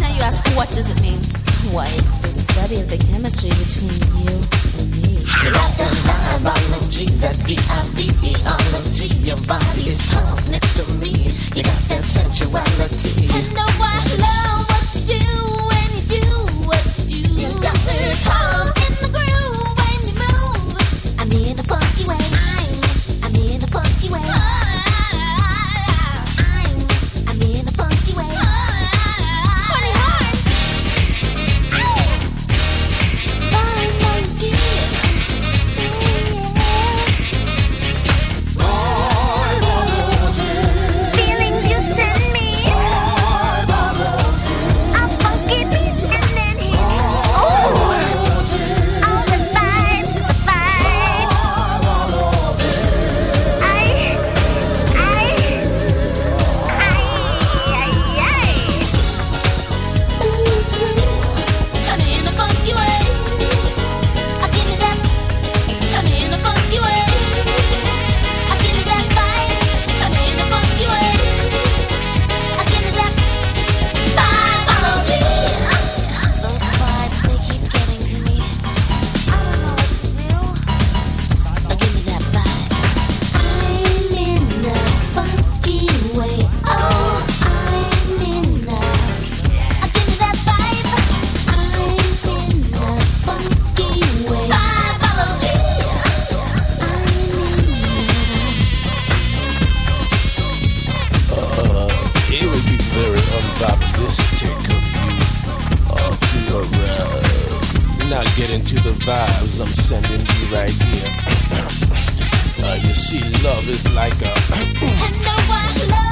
Now you ask, what does it mean? Why, it's the study of the chemistry between you and me. Your body is calm next to me. You got that sensuality. And know I love what you do, you do what you do. You got me. She love is like a. and no,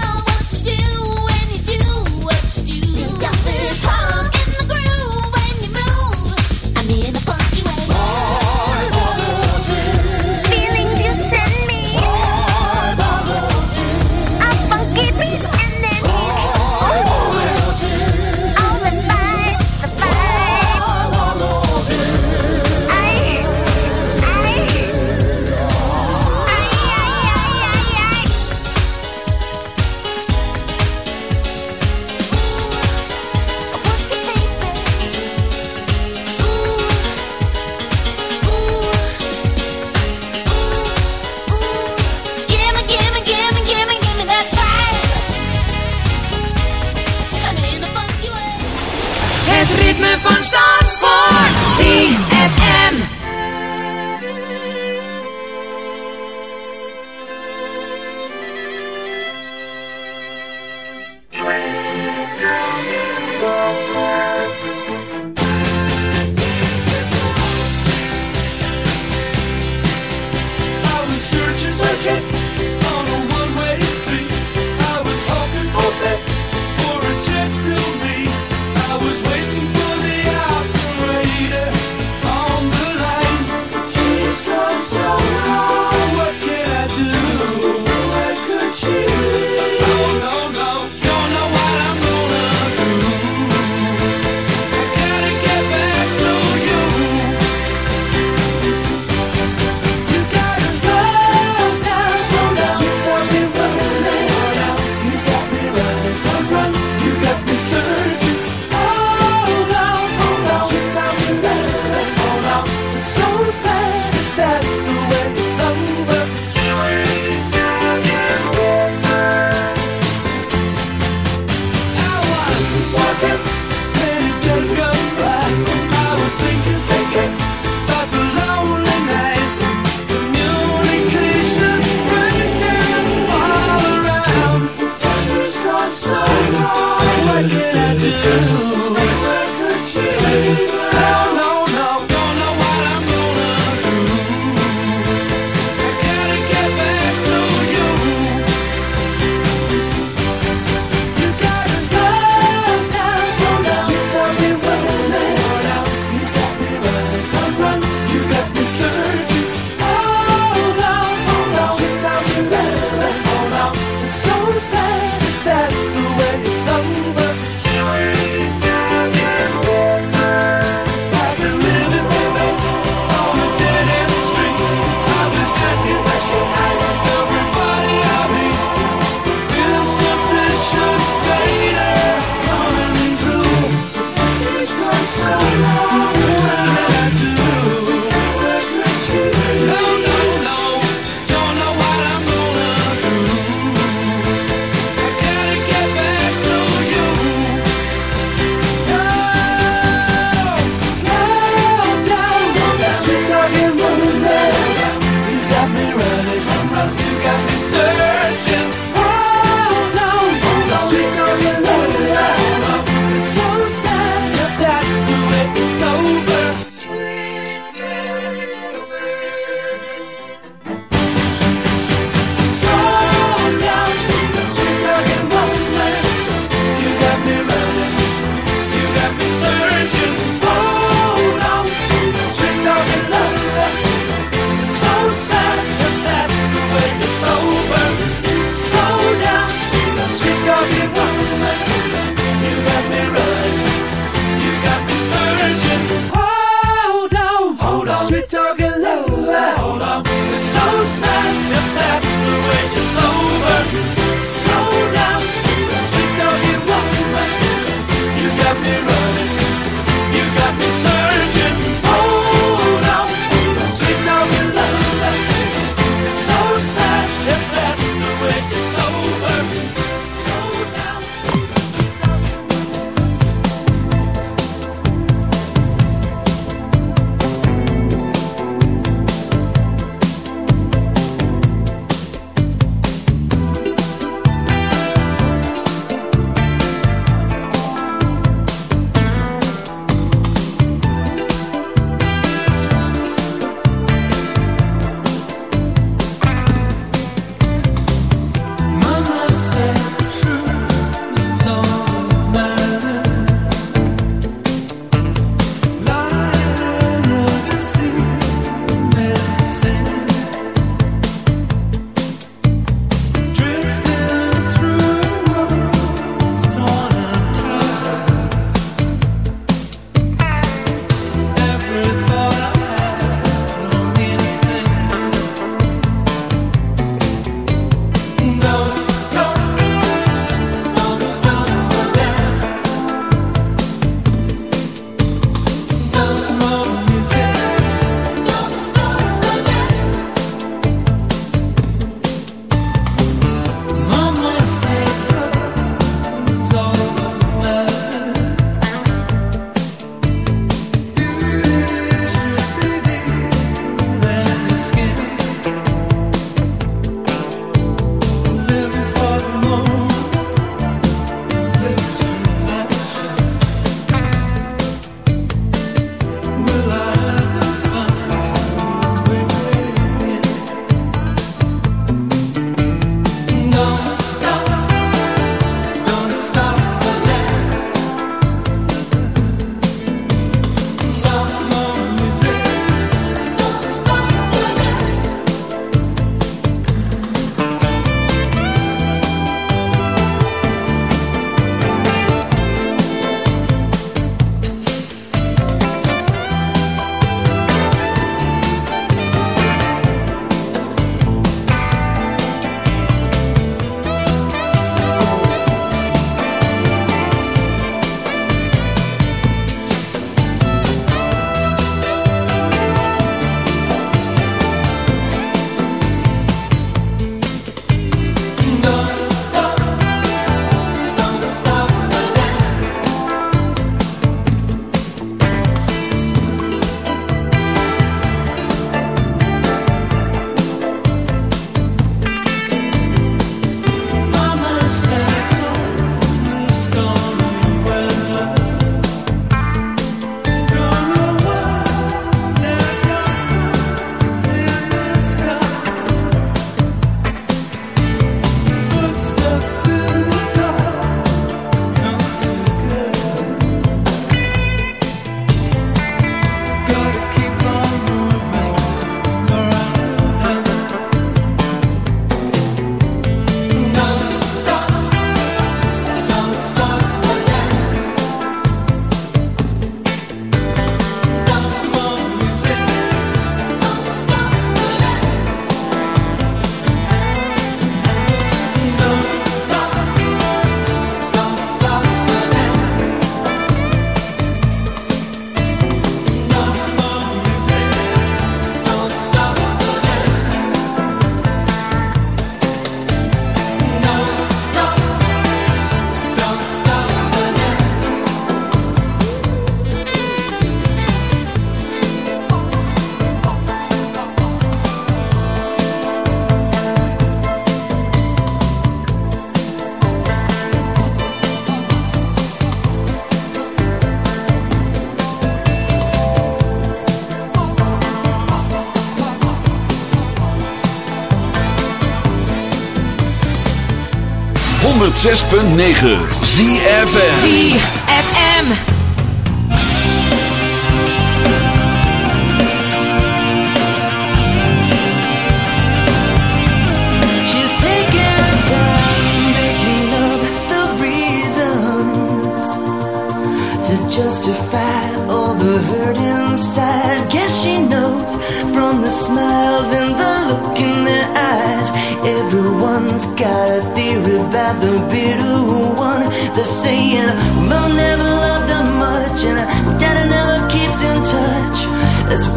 106.9 ZFN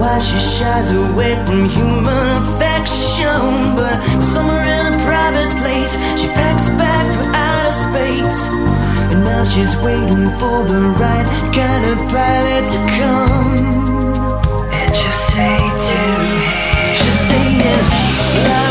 why she shies away from human affection. But somewhere in a private place, she packs a bag for outer space. And now she's waiting for the right kind of pilot to come. And she'll say to she'll say, yeah,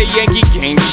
A Yankee game.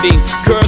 blinding.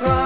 Op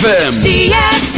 ZFM.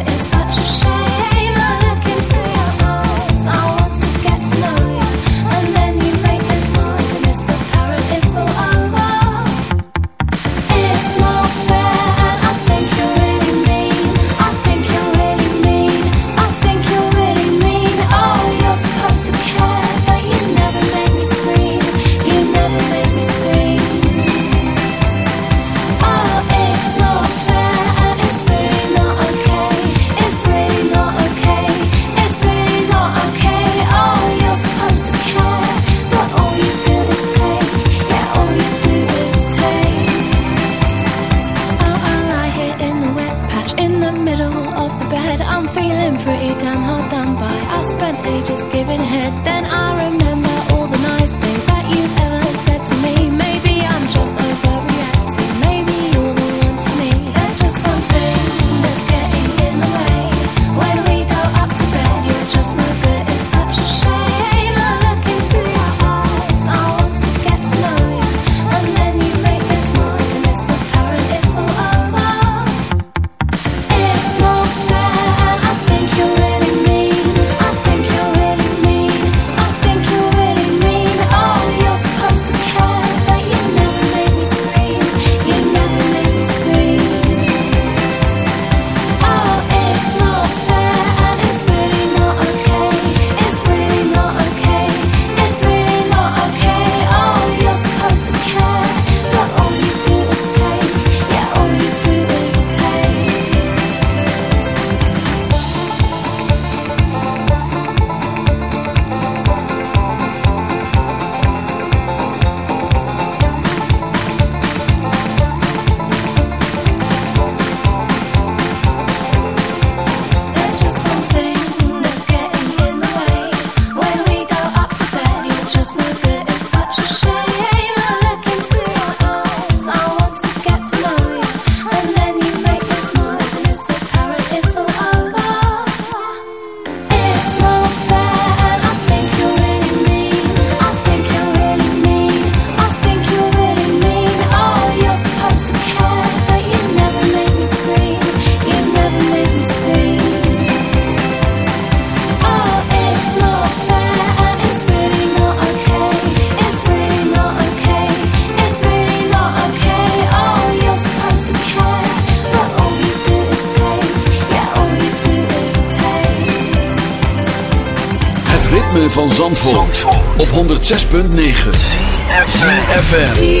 106.9 FM.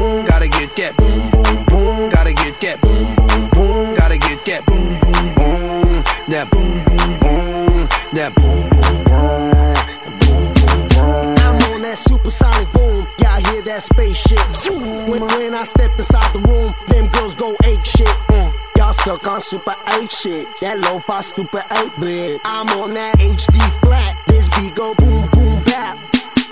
boom, boom, gotta get that boom, boom, boom, gotta get that boom, boom, boom, gotta get that boom, boom, boom, that boom, boom, boom, that boom, boom, boom. I'm on that supersonic boom. Y'all hear that spaceship? Zoom. When, when I step inside the room, them girls go ape shit. Mm. Y'all stuck on super 8 shit. That lo-fi stupid 8 bit. I'm on that HD flat. This beat go boom boom bap.